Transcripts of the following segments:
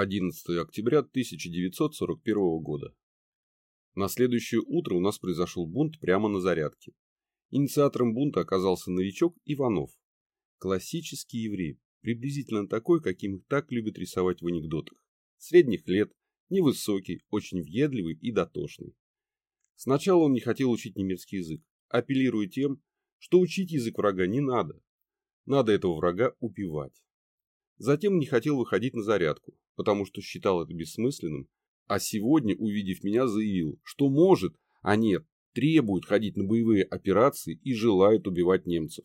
11 октября 1941 года. На следующее утро у нас произошел бунт прямо на зарядке. Инициатором бунта оказался новичок Иванов. Классический еврей, приблизительно такой, каким их так любят рисовать в анекдотах. Средних лет, невысокий, очень въедливый и дотошный. Сначала он не хотел учить немецкий язык, апеллируя тем, что учить язык врага не надо. Надо этого врага убивать. Затем не хотел выходить на зарядку, потому что считал это бессмысленным, а сегодня, увидев меня, заявил, что может, а нет, требует ходить на боевые операции и желает убивать немцев.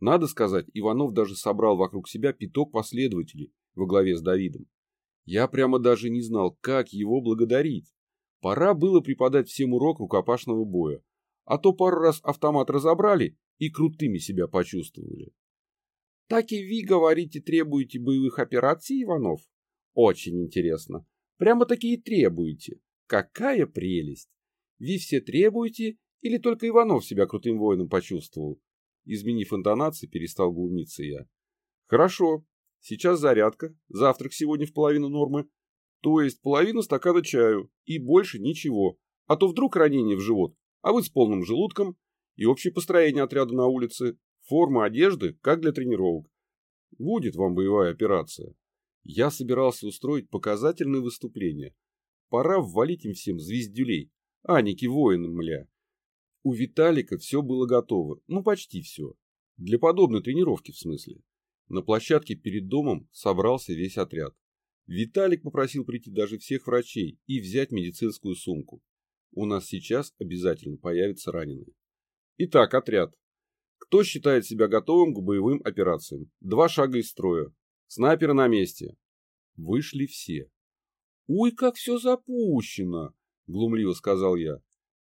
Надо сказать, Иванов даже собрал вокруг себя пяток последователей во главе с Давидом. Я прямо даже не знал, как его благодарить. Пора было преподать всем урок рукопашного боя, а то пару раз автомат разобрали и крутыми себя почувствовали. Так и вы, говорите, требуете боевых операций, Иванов? Очень интересно. Прямо такие требуете. Какая прелесть. Вы все требуете или только Иванов себя крутым воином почувствовал? Изменив интонации, перестал глумиться я. Хорошо. Сейчас зарядка, завтрак сегодня в половину нормы, то есть половину стакана чаю и больше ничего. А то вдруг ранение в живот, а вы с полным желудком и общее построение отряда на улице, форма одежды, как для тренировок. Будет вам боевая операция. Я собирался устроить показательное выступление. Пора ввалить им всем звездюлей, Аники воинам, мля. У Виталика все было готово, ну почти все. Для подобной тренировки в смысле. На площадке перед домом собрался весь отряд. Виталик попросил прийти даже всех врачей и взять медицинскую сумку. У нас сейчас обязательно появятся раненые. Итак, отряд. Кто считает себя готовым к боевым операциям? Два шага из строя. Снайперы на месте. Вышли все. «Ой, как все запущено!» – глумливо сказал я.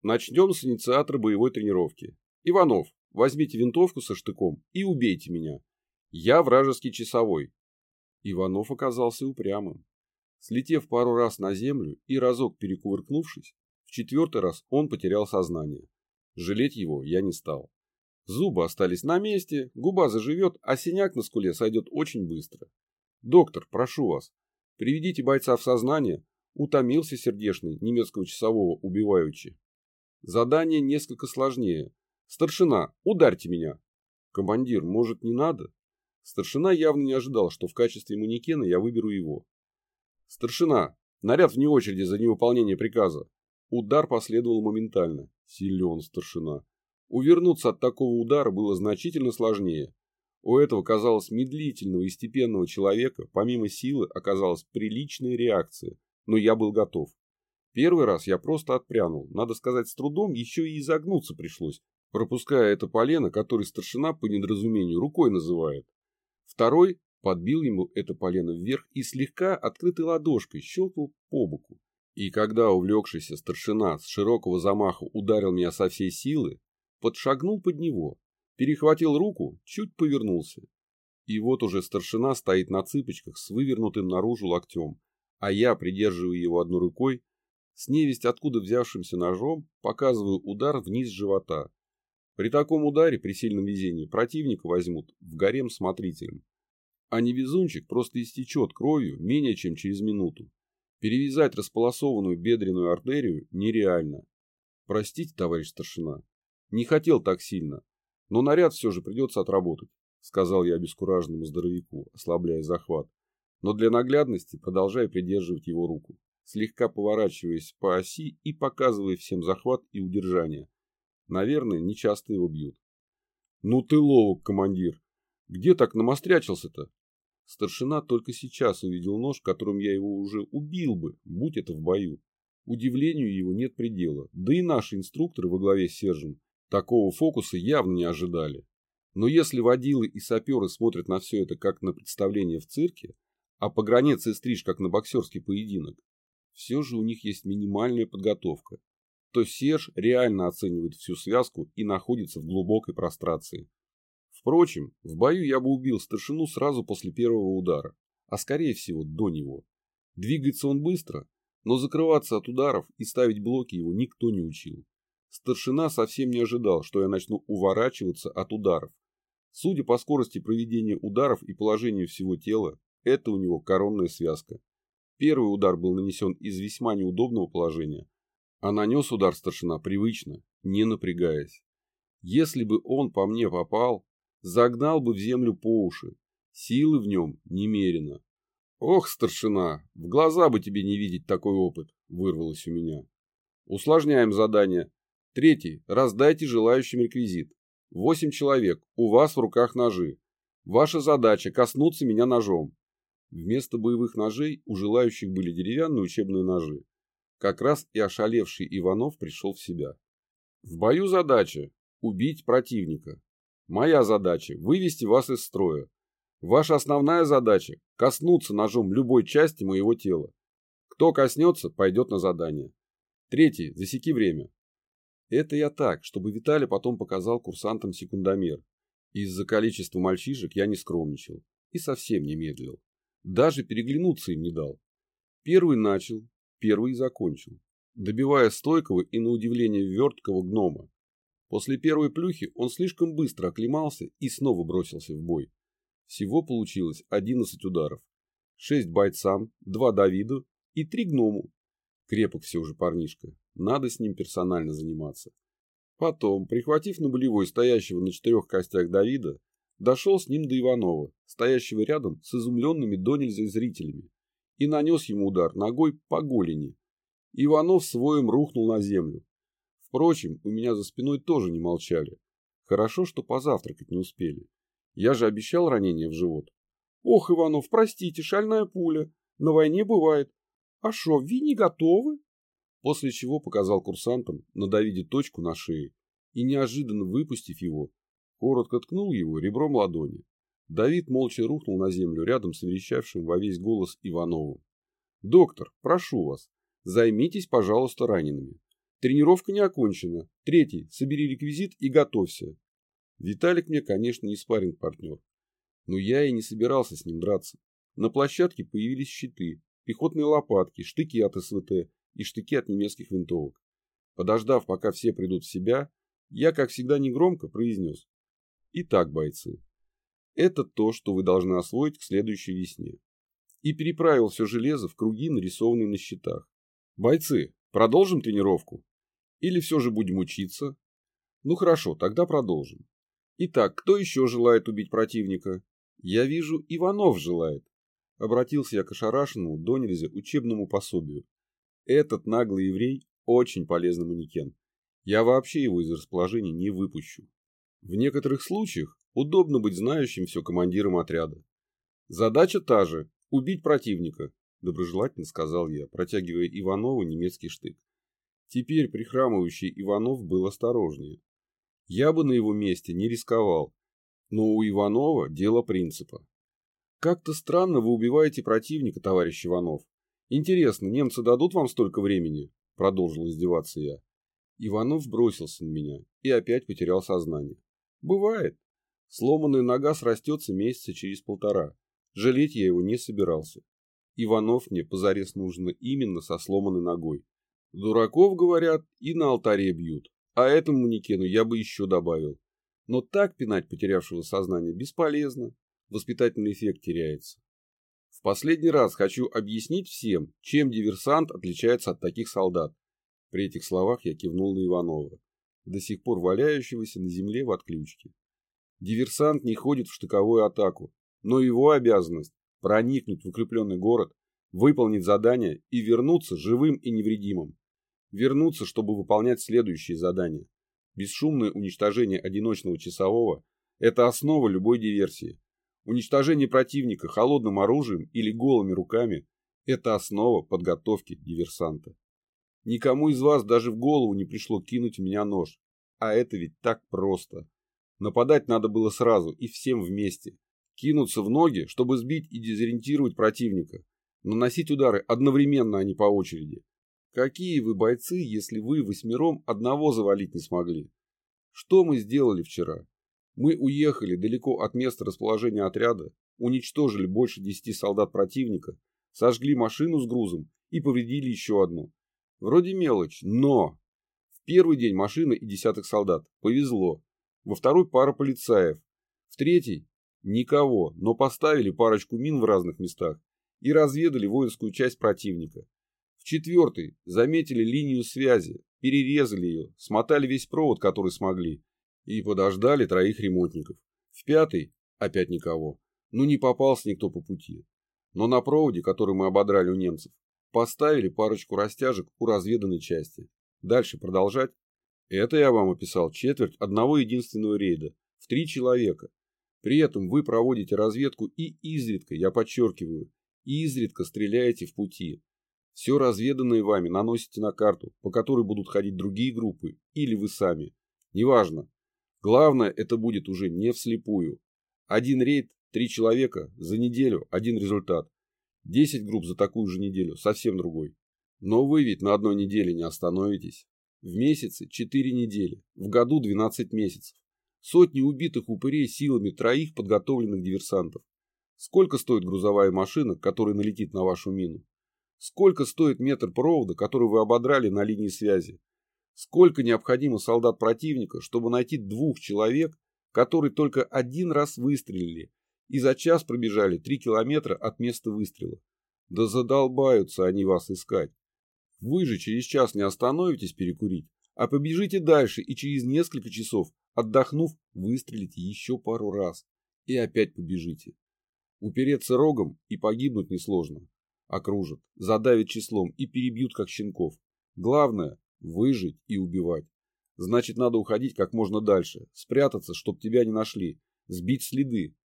«Начнем с инициатора боевой тренировки. Иванов, возьмите винтовку со штыком и убейте меня. Я вражеский часовой». Иванов оказался упрямым. Слетев пару раз на землю и разок перекувыркнувшись, в четвертый раз он потерял сознание. Жалеть его я не стал. Зубы остались на месте, губа заживет, а синяк на скуле сойдет очень быстро. Доктор, прошу вас, приведите бойца в сознание, утомился сердечный немецкого часового убиваючи. Задание несколько сложнее. Старшина, ударьте меня. Командир, может не надо? Старшина явно не ожидал, что в качестве манекена я выберу его. Старшина, наряд вне очереди за невыполнение приказа. Удар последовал моментально. Силен старшина. Увернуться от такого удара было значительно сложнее. У этого, казалось, медлительного и степенного человека, помимо силы, оказалась приличная реакция, но я был готов. Первый раз я просто отпрянул, надо сказать, с трудом еще и изогнуться пришлось, пропуская это полено, которое старшина по недоразумению рукой называет. Второй подбил ему это полено вверх и слегка открытой ладошкой щелкнул по боку. И когда увлекшийся старшина с широкого замаха ударил меня со всей силы, подшагнул под него, перехватил руку, чуть повернулся. И вот уже старшина стоит на цыпочках с вывернутым наружу локтем, а я, придерживаю его одной рукой, с невесть откуда взявшимся ножом, показываю удар вниз живота. При таком ударе, при сильном везении, противника возьмут в гарем смотрителем. А невезунчик просто истечет кровью менее чем через минуту. Перевязать располосованную бедренную артерию нереально. Простите, товарищ старшина, не хотел так сильно, но наряд все же придется отработать, сказал я обескураженному здоровяку, ослабляя захват, но для наглядности продолжая придерживать его руку, слегка поворачиваясь по оси и показывая всем захват и удержание. Наверное, не часто его бьют. Ну ты ловок, командир. Где так намострячился-то? Старшина только сейчас увидел нож, которым я его уже убил бы, будь это в бою. Удивлению его нет предела, да и наши инструкторы во главе с Сержем Такого фокуса явно не ожидали. Но если водилы и саперы смотрят на все это как на представление в цирке, а погранец и стриж как на боксерский поединок, все же у них есть минимальная подготовка, то Серж реально оценивает всю связку и находится в глубокой прострации. Впрочем, в бою я бы убил старшину сразу после первого удара, а скорее всего до него. Двигается он быстро, но закрываться от ударов и ставить блоки его никто не учил. Старшина совсем не ожидал, что я начну уворачиваться от ударов. Судя по скорости проведения ударов и положению всего тела, это у него коронная связка. Первый удар был нанесен из весьма неудобного положения, а нанес удар старшина привычно, не напрягаясь. Если бы он по мне попал, загнал бы в землю по уши, силы в нем немерено. Ох, старшина, в глаза бы тебе не видеть такой опыт, вырвалось у меня. Усложняем задание. Третий. Раздайте желающим реквизит. Восемь человек. У вас в руках ножи. Ваша задача – коснуться меня ножом. Вместо боевых ножей у желающих были деревянные учебные ножи. Как раз и ошалевший Иванов пришел в себя. В бою задача – убить противника. Моя задача – вывести вас из строя. Ваша основная задача – коснуться ножом любой части моего тела. Кто коснется, пойдет на задание. Третий – засеки время. Это я так, чтобы Виталий потом показал курсантам секундомер. Из-за количества мальчишек я не скромничал и совсем не медлил. Даже переглянуться им не дал. Первый начал, первый и закончил, добивая стойкого и на удивление верткого гнома. После первой плюхи он слишком быстро оклемался и снова бросился в бой. Всего получилось 11 ударов. 6 бойцам, 2 Давиду и 3 гному. Крепок все же парнишка, надо с ним персонально заниматься. Потом, прихватив на болевой стоящего на четырех костях Давида, дошел с ним до Иванова, стоящего рядом с изумленными до нельзя зрителями, и нанес ему удар ногой по голени. Иванов своим рухнул на землю. Впрочем, у меня за спиной тоже не молчали. Хорошо, что позавтракать не успели. Я же обещал ранение в живот. Ох, Иванов, простите, шальная пуля. На войне бывает. А шо, вы не готовы? После чего показал курсантам на Давиде точку на шее и, неожиданно выпустив его, коротко ткнул его ребром ладони. Давид молча рухнул на землю рядом с верещавшим во весь голос Ивановым. «Доктор, прошу вас, займитесь, пожалуйста, ранеными. Тренировка не окончена. Третий, собери реквизит и готовься». Виталик мне, конечно, не спарринг партнер. Но я и не собирался с ним драться. На площадке появились щиты, пехотные лопатки, штыки от СВТ и штыки от немецких винтовок. Подождав, пока все придут в себя, я, как всегда, негромко произнес. Итак, бойцы, это то, что вы должны освоить к следующей весне. И переправил все железо в круги, нарисованные на щитах. Бойцы, продолжим тренировку? Или все же будем учиться? Ну хорошо, тогда продолжим. Итак, кто еще желает убить противника? Я вижу, Иванов желает. Обратился я к ошарашенному до нельзя учебному пособию. Этот наглый еврей очень полезный манекен. Я вообще его из расположения не выпущу. В некоторых случаях удобно быть знающим все командиром отряда. Задача та же – убить противника, доброжелательно сказал я, протягивая Иванову немецкий штык. Теперь прихрамывающий Иванов был осторожнее. Я бы на его месте не рисковал, но у Иванова дело принципа. Как-то странно вы убиваете противника, товарищ Иванов. Интересно, немцы дадут вам столько времени? Продолжил издеваться я. Иванов бросился на меня и опять потерял сознание. Бывает. Сломанная нога срастется месяца через полтора. Жалеть я его не собирался. Иванов мне позарез нужно именно со сломанной ногой. Дураков, говорят, и на алтаре бьют. А этому манекену я бы еще добавил. Но так пинать потерявшего сознание бесполезно. Воспитательный эффект теряется. Последний раз хочу объяснить всем, чем диверсант отличается от таких солдат. При этих словах я кивнул на Иванова, до сих пор валяющегося на земле в отключке. Диверсант не ходит в штыковую атаку, но его обязанность – проникнуть в укрепленный город, выполнить задание и вернуться живым и невредимым. Вернуться, чтобы выполнять следующие задания. Бесшумное уничтожение одиночного часового – это основа любой диверсии. Уничтожение противника холодным оружием или голыми руками – это основа подготовки диверсанта. Никому из вас даже в голову не пришло кинуть в меня нож. А это ведь так просто. Нападать надо было сразу и всем вместе. Кинуться в ноги, чтобы сбить и дезориентировать противника. Наносить удары одновременно, а не по очереди. Какие вы бойцы, если вы восьмером одного завалить не смогли? Что мы сделали вчера? Мы уехали далеко от места расположения отряда, уничтожили больше десяти солдат противника, сожгли машину с грузом и повредили еще одну. Вроде мелочь, но... В первый день машина и десяток солдат. Повезло. Во второй пара полицаев. В третий никого, но поставили парочку мин в разных местах и разведали воинскую часть противника. В четвертый заметили линию связи, перерезали ее, смотали весь провод, который смогли, и подождали троих ремонтников. В пятый опять никого. Ну не попался никто по пути. Но на проводе, который мы ободрали у немцев, поставили парочку растяжек у разведанной части. Дальше продолжать. Это я вам описал четверть одного единственного рейда, в три человека. При этом вы проводите разведку и изредка, я подчеркиваю, изредка стреляете в пути. Все разведанное вами наносите на карту, по которой будут ходить другие группы, или вы сами. Неважно. Главное, это будет уже не вслепую. Один рейд, три человека, за неделю один результат. Десять групп за такую же неделю, совсем другой. Но вы ведь на одной неделе не остановитесь. В месяце 4 недели, в году 12 месяцев. Сотни убитых упырей силами троих подготовленных диверсантов. Сколько стоит грузовая машина, которая налетит на вашу мину? Сколько стоит метр провода, который вы ободрали на линии связи? Сколько необходимо солдат противника, чтобы найти двух человек, которые только один раз выстрелили и за час пробежали три километра от места выстрела? Да задолбаются они вас искать. Вы же через час не остановитесь перекурить, а побежите дальше и через несколько часов, отдохнув, выстрелите еще пару раз и опять побежите. Упереться рогом и погибнуть несложно. Окружат, задавят числом и перебьют как щенков. Главное – выжить и убивать. Значит, надо уходить как можно дальше, спрятаться, чтоб тебя не нашли, сбить следы.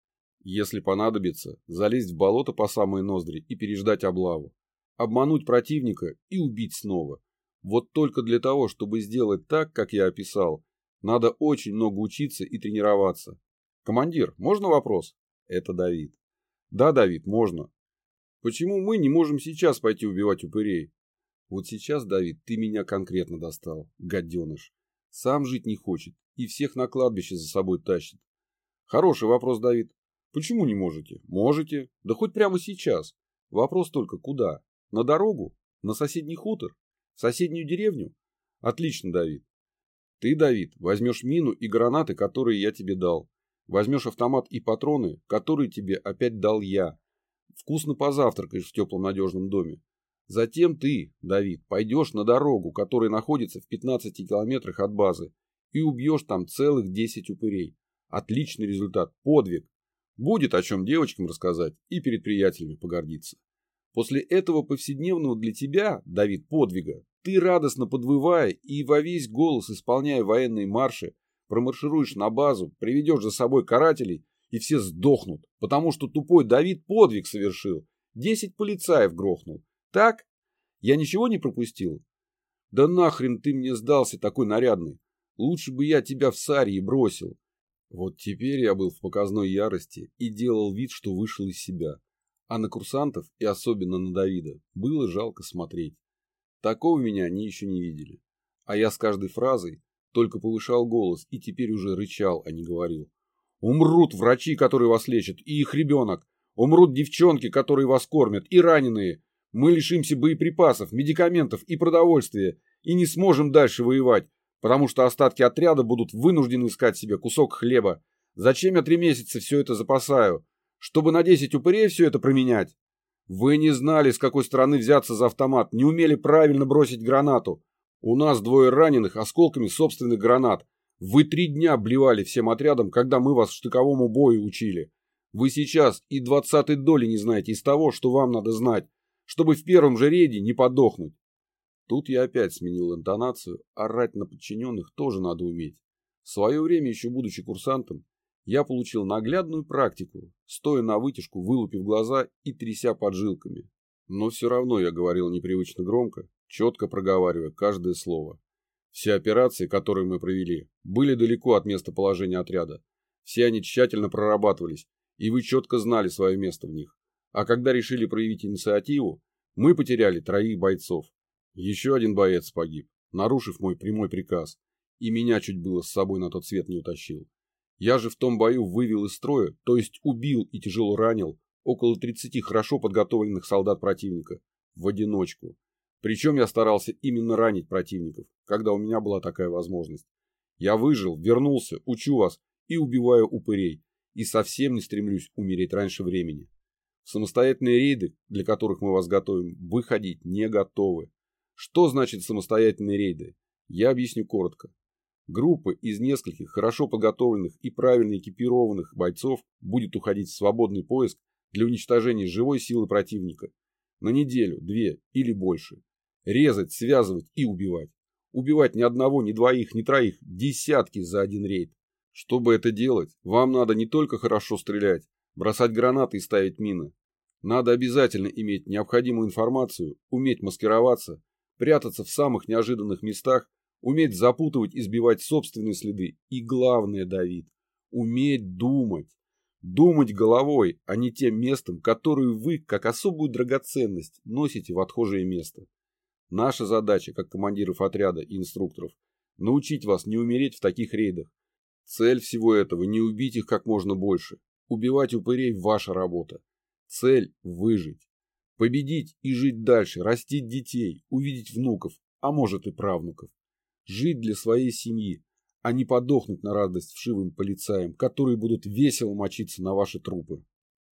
Если понадобится, залезть в болото по самые ноздри и переждать облаву. Обмануть противника и убить снова. Вот только для того, чтобы сделать так, как я описал, надо очень много учиться и тренироваться. Командир, можно вопрос? Это Давид. Да, Давид, можно. Почему мы не можем сейчас пойти убивать упырей? Вот сейчас, Давид, ты меня конкретно достал, гаденыш. Сам жить не хочет и всех на кладбище за собой тащит. Хороший вопрос, Давид. Почему не можете? Можете. Да хоть прямо сейчас. Вопрос только куда? На дорогу? На соседний хутор? В соседнюю деревню? Отлично, Давид. Ты, Давид, возьмешь мину и гранаты, которые я тебе дал. Возьмешь автомат и патроны, которые тебе опять дал я. Вкусно позавтракаешь в теплом надежном доме. Затем ты, Давид, пойдешь на дорогу, которая находится в 15 километрах от базы, и убьешь там целых 10 упырей. Отличный результат, подвиг. Будет о чем девочкам рассказать и перед приятелями погордиться. После этого повседневного для тебя, Давид, подвига, ты, радостно подвывая и во весь голос исполняя военные марши, промаршируешь на базу, приведешь за собой карателей, и все сдохнут, потому что тупой Давид подвиг совершил. Десять полицаев грохнул. Так? Я ничего не пропустил? Да нахрен ты мне сдался такой нарядный. Лучше бы я тебя в сарье бросил. Вот теперь я был в показной ярости и делал вид, что вышел из себя. А на курсантов, и особенно на Давида, было жалко смотреть. Такого меня они еще не видели. А я с каждой фразой только повышал голос и теперь уже рычал, а не говорил. Умрут врачи, которые вас лечат, и их ребенок. Умрут девчонки, которые вас кормят, и раненые. Мы лишимся боеприпасов, медикаментов и продовольствия, и не сможем дальше воевать, потому что остатки отряда будут вынуждены искать себе кусок хлеба. Зачем я три месяца все это запасаю? Чтобы на десять упырей все это променять? Вы не знали, с какой стороны взяться за автомат, не умели правильно бросить гранату. У нас двое раненых осколками собственных гранат. Вы три дня блевали всем отрядом, когда мы вас штыковому бою учили. Вы сейчас и двадцатой доли не знаете из того, что вам надо знать, чтобы в первом же рейде не подохнуть. Тут я опять сменил интонацию, орать на подчиненных тоже надо уметь. В свое время, еще будучи курсантом, я получил наглядную практику, стоя на вытяжку, вылупив глаза и тряся поджилками. Но все равно я говорил непривычно громко, четко проговаривая каждое слово. Все операции, которые мы провели, были далеко от местоположения отряда. Все они тщательно прорабатывались, и вы четко знали свое место в них. А когда решили проявить инициативу, мы потеряли троих бойцов. Еще один боец погиб, нарушив мой прямой приказ, и меня чуть было с собой на тот свет не утащил. Я же в том бою вывел из строя, то есть убил и тяжело ранил, около 30 хорошо подготовленных солдат противника. В одиночку. Причем я старался именно ранить противников, когда у меня была такая возможность. Я выжил, вернулся, учу вас и убиваю упырей. И совсем не стремлюсь умереть раньше времени. Самостоятельные рейды, для которых мы вас готовим, выходить не готовы. Что значит самостоятельные рейды? Я объясню коротко. Группа из нескольких хорошо подготовленных и правильно экипированных бойцов будет уходить в свободный поиск для уничтожения живой силы противника на неделю, две или больше. Резать, связывать и убивать. Убивать ни одного, ни двоих, ни троих, десятки за один рейд. Чтобы это делать, вам надо не только хорошо стрелять, бросать гранаты и ставить мины. Надо обязательно иметь необходимую информацию, уметь маскироваться, прятаться в самых неожиданных местах уметь запутывать и сбивать собственные следы и, главное, Давид, уметь думать. Думать головой, а не тем местом, которую вы, как особую драгоценность, носите в отхожее место. Наша задача, как командиров отряда и инструкторов, научить вас не умереть в таких рейдах. Цель всего этого – не убить их как можно больше. Убивать упырей – ваша работа. Цель – выжить. Победить и жить дальше, растить детей, увидеть внуков, а может и правнуков жить для своей семьи, а не подохнуть на радость вшивым полицаям, которые будут весело мочиться на ваши трупы.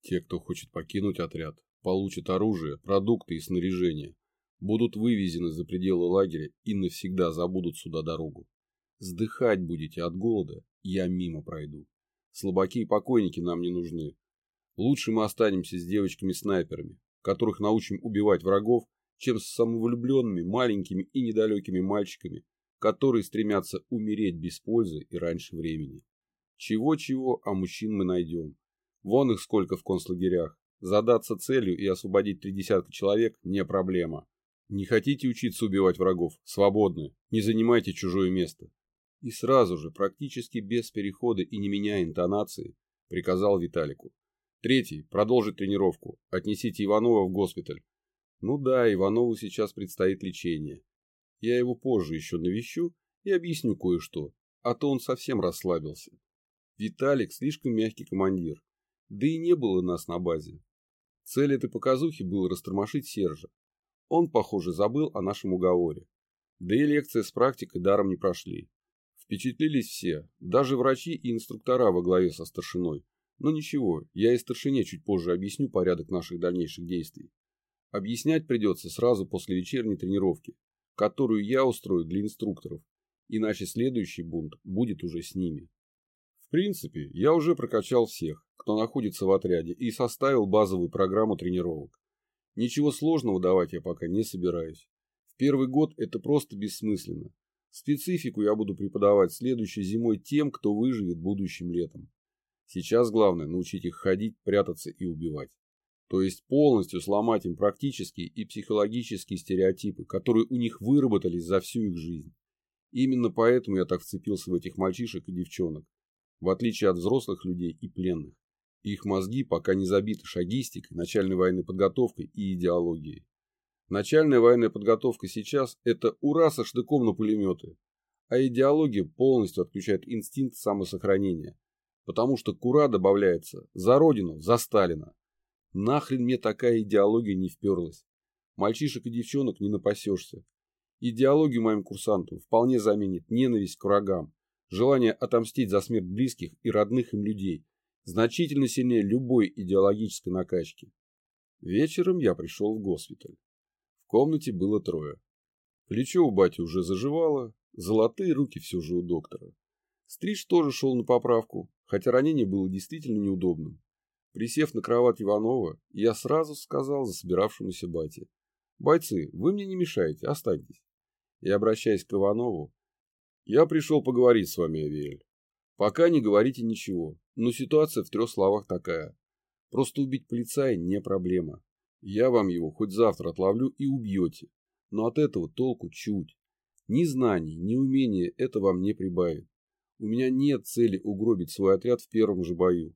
Те, кто хочет покинуть отряд, получат оружие, продукты и снаряжение, будут вывезены за пределы лагеря и навсегда забудут сюда дорогу. Сдыхать будете от голода, я мимо пройду. Слабаки и покойники нам не нужны. Лучше мы останемся с девочками-снайперами, которых научим убивать врагов, чем с самовлюбленными маленькими и недалекими мальчиками, которые стремятся умереть без пользы и раньше времени. Чего-чего, а мужчин мы найдем. Вон их сколько в концлагерях. Задаться целью и освободить три десятка человек – не проблема. Не хотите учиться убивать врагов? Свободны. Не занимайте чужое место. И сразу же, практически без перехода и не меняя интонации, приказал Виталику. Третий, продолжить тренировку. Отнесите Иванова в госпиталь. Ну да, Иванову сейчас предстоит лечение. Я его позже еще навещу и объясню кое-что, а то он совсем расслабился. Виталик слишком мягкий командир, да и не было нас на базе. Цель этой показухи была растормошить Сержа. Он, похоже, забыл о нашем уговоре. Да и лекция с практикой даром не прошли. Впечатлились все, даже врачи и инструктора во главе со старшиной. Но ничего, я и старшине чуть позже объясню порядок наших дальнейших действий. Объяснять придется сразу после вечерней тренировки, которую я устрою для инструкторов, иначе следующий бунт будет уже с ними. В принципе, я уже прокачал всех, кто находится в отряде, и составил базовую программу тренировок. Ничего сложного давать я пока не собираюсь. В первый год это просто бессмысленно. Специфику я буду преподавать следующей зимой тем, кто выживет будущим летом. Сейчас главное научить их ходить, прятаться и убивать то есть полностью сломать им практические и психологические стереотипы, которые у них выработались за всю их жизнь. Именно поэтому я так вцепился в этих мальчишек и девчонок, в отличие от взрослых людей и пленных. Их мозги пока не забиты шагистикой, начальной военной подготовкой и идеологией. Начальная военная подготовка сейчас – это ура со штыком на пулеметы, а идеология полностью отключает инстинкт самосохранения, потому что к ура добавляется за Родину, за Сталина. Нахрен мне такая идеология не вперлась. Мальчишек и девчонок не напасешься. Идеологию моим курсантам вполне заменит ненависть к врагам, желание отомстить за смерть близких и родных им людей, значительно сильнее любой идеологической накачки. Вечером я пришел в госпиталь. Комнате было трое. Плечо у бати уже заживало, золотые руки все же у доктора. Стриж тоже шел на поправку, хотя ранение было действительно неудобным. Присев на кровать Иванова, я сразу сказал засобиравшемуся бате. «Бойцы, вы мне не мешаете, останьтесь». И, обращаясь к Иванову, «Я пришел поговорить с вами, Авиэль. Пока не говорите ничего, но ситуация в трех словах такая. Просто убить полицая не проблема. Я вам его хоть завтра отловлю и убьете. Но от этого толку чуть. Ни знаний, ни умения это вам не прибавит. У меня нет цели угробить свой отряд в первом же бою.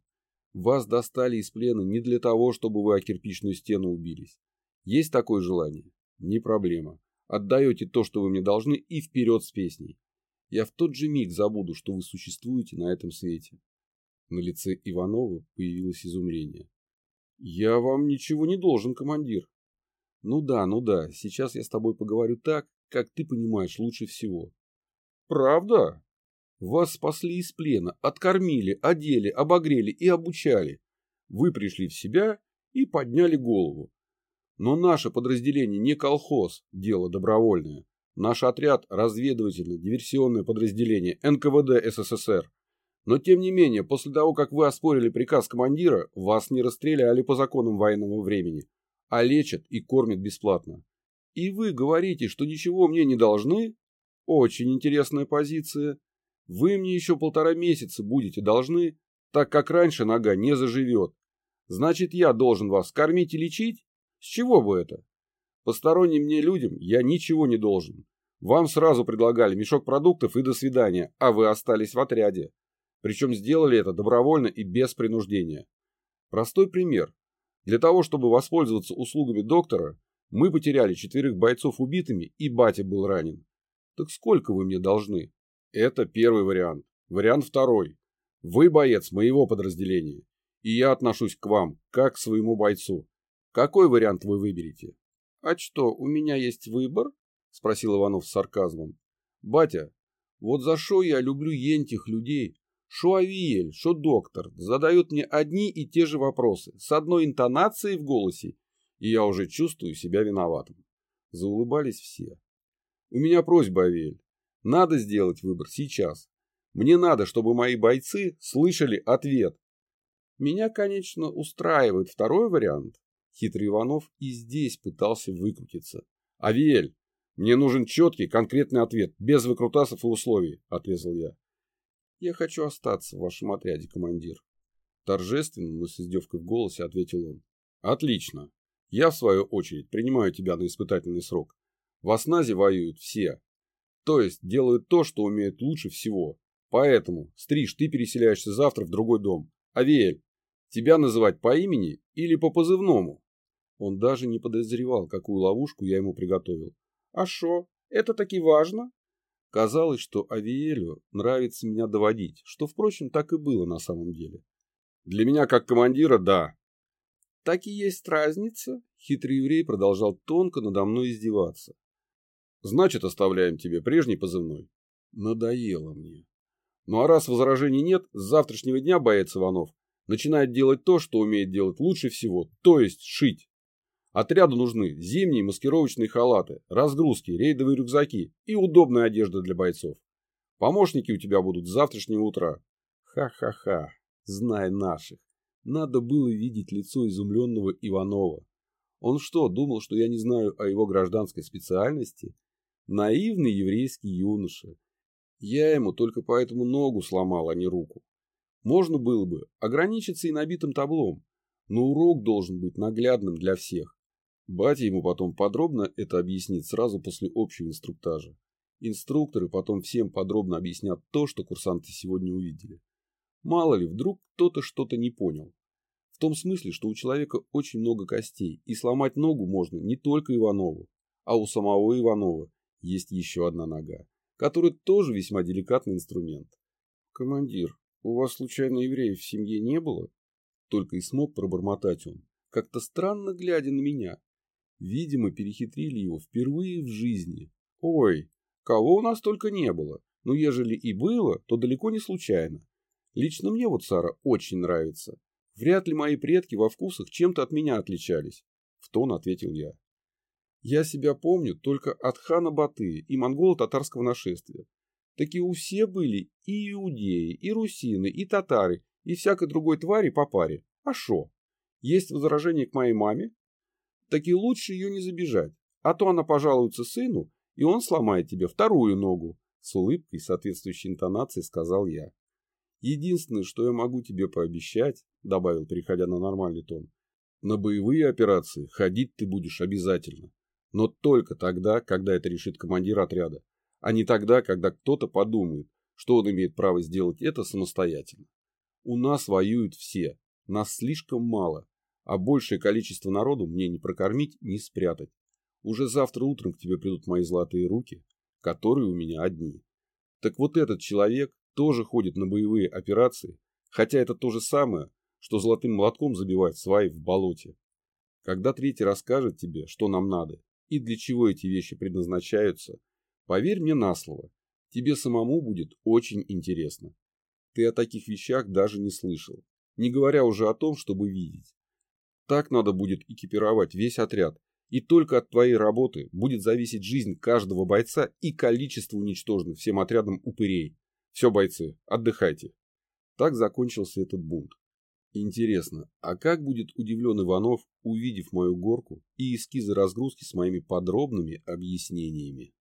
Вас достали из плена не для того, чтобы вы о кирпичную стену убились. Есть такое желание? Не проблема. Отдаете то, что вы мне должны, и вперед с песней. Я в тот же миг забуду, что вы существуете на этом свете. На лице Иванова появилось изумление. Я вам ничего не должен, командир. Ну да, ну да, сейчас я с тобой поговорю так, как ты понимаешь лучше всего. Правда? Вас спасли из плена, откормили, одели, обогрели и обучали. Вы пришли в себя и подняли голову. Но наше подразделение не колхоз, дело добровольное. Наш отряд – разведывательно-диверсионное подразделение НКВД СССР. Но тем не менее, после того, как вы оспорили приказ командира, вас не расстреляли по законам военного времени, а лечат и кормят бесплатно. И вы говорите, что ничего мне не должны? Очень интересная позиция. Вы мне еще полтора месяца будете должны, так как раньше нога не заживет. Значит, я должен вас кормить и лечить? С чего бы это? Посторонним мне людям я ничего не должен. Вам сразу предлагали мешок продуктов и до свидания, а вы остались в отряде. Причем сделали это добровольно и без принуждения. Простой пример. Для того, чтобы воспользоваться услугами доктора, мы потеряли четверых бойцов убитыми, и батя был ранен. Так сколько вы мне должны? Это первый вариант. Вариант второй. Вы боец моего подразделения, и я отношусь к вам, как к своему бойцу. Какой вариант вы выберете? А что, у меня есть выбор? Спросил Иванов с сарказмом. Батя, вот за что я люблю ентих людей, шо Авиель, шо доктор, задают мне одни и те же вопросы, с одной интонацией в голосе и я уже чувствую себя виноватым. Заулыбались все. У меня просьба, Авель. Надо сделать выбор сейчас. Мне надо, чтобы мои бойцы слышали ответ. Меня, конечно, устраивает второй вариант. Хитрый Иванов и здесь пытался выкрутиться. Авель, мне нужен четкий, конкретный ответ, без выкрутасов и условий, отрезал я. Я хочу остаться в вашем отряде, командир. Торжественно, но с издевкой в голосе ответил он. Отлично. Я, в свою очередь, принимаю тебя на испытательный срок. В осназе воюют все. То есть делают то, что умеют лучше всего. Поэтому, Стриж, ты переселяешься завтра в другой дом. Авиэль, тебя называть по имени или по позывному? Он даже не подозревал, какую ловушку я ему приготовил. А шо, это таки важно? Казалось, что Авиэлю нравится меня доводить, что, впрочем, так и было на самом деле. Для меня, как командира, да, так и есть разница. Хитрый еврей продолжал тонко надо мной издеваться. Значит, оставляем тебе прежний позывной. Надоело мне. Ну а раз возражений нет, с завтрашнего дня боец Иванов начинает делать то, что умеет делать лучше всего, то есть шить. Отряду нужны зимние маскировочные халаты, разгрузки, рейдовые рюкзаки и удобная одежда для бойцов. Помощники у тебя будут с завтрашнего утра. Ха-ха-ха, знай наших. Надо было видеть лицо изумленного Иванова. Он что, думал, что я не знаю о его гражданской специальности? Наивный еврейский юноша. Я ему только поэтому ногу сломал, а не руку. Можно было бы ограничиться и набитым таблом, но урок должен быть наглядным для всех. Батя ему потом подробно это объяснит сразу после общего инструктажа. Инструкторы потом всем подробно объяснят то, что курсанты сегодня увидели. Мало ли, вдруг кто-то что-то не понял. В том смысле, что у человека очень много костей, и сломать ногу можно не только Иванову, а у самого Иванова есть еще одна нога, которая тоже весьма деликатный инструмент. «Командир, у вас случайно евреев в семье не было?» Только и смог пробормотать он, как-то странно глядя на меня. Видимо, перехитрили его впервые в жизни. «Ой, кого у нас только не было, но ежели и было, то далеко не случайно. Лично мне вот Сара очень нравится. Вряд ли мои предки во вкусах чем-то от меня отличались. В тон ответил я. Я себя помню только от хана Баты и монголо-татарского нашествия. Такие у все были и иудеи, и русины, и татары, и всякой другой твари по паре. А шо? Есть возражение к моей маме? Так и лучше ее не забежать, а то она пожалуется сыну, и он сломает тебе вторую ногу. С улыбкой, соответствующей интонацией, сказал я. Единственное, что я могу тебе пообещать, добавил, переходя на нормальный тон, на боевые операции ходить ты будешь обязательно. Но только тогда, когда это решит командир отряда, а не тогда, когда кто-то подумает, что он имеет право сделать это самостоятельно. У нас воюют все, нас слишком мало, а большее количество народу мне не прокормить, не спрятать. Уже завтра утром к тебе придут мои золотые руки, которые у меня одни. Так вот этот человек тоже ходит на боевые операции, хотя это то же самое, что золотым молотком забивать сваи в болоте. Когда третий расскажет тебе, что нам надо и для чего эти вещи предназначаются, поверь мне на слово, тебе самому будет очень интересно. Ты о таких вещах даже не слышал, не говоря уже о том, чтобы видеть. Так надо будет экипировать весь отряд, и только от твоей работы будет зависеть жизнь каждого бойца и количество уничтоженных всем отрядом упырей. Все, бойцы, отдыхайте. Так закончился этот бунт. Интересно, а как будет удивлен Иванов, увидев мою горку и эскизы разгрузки с моими подробными объяснениями?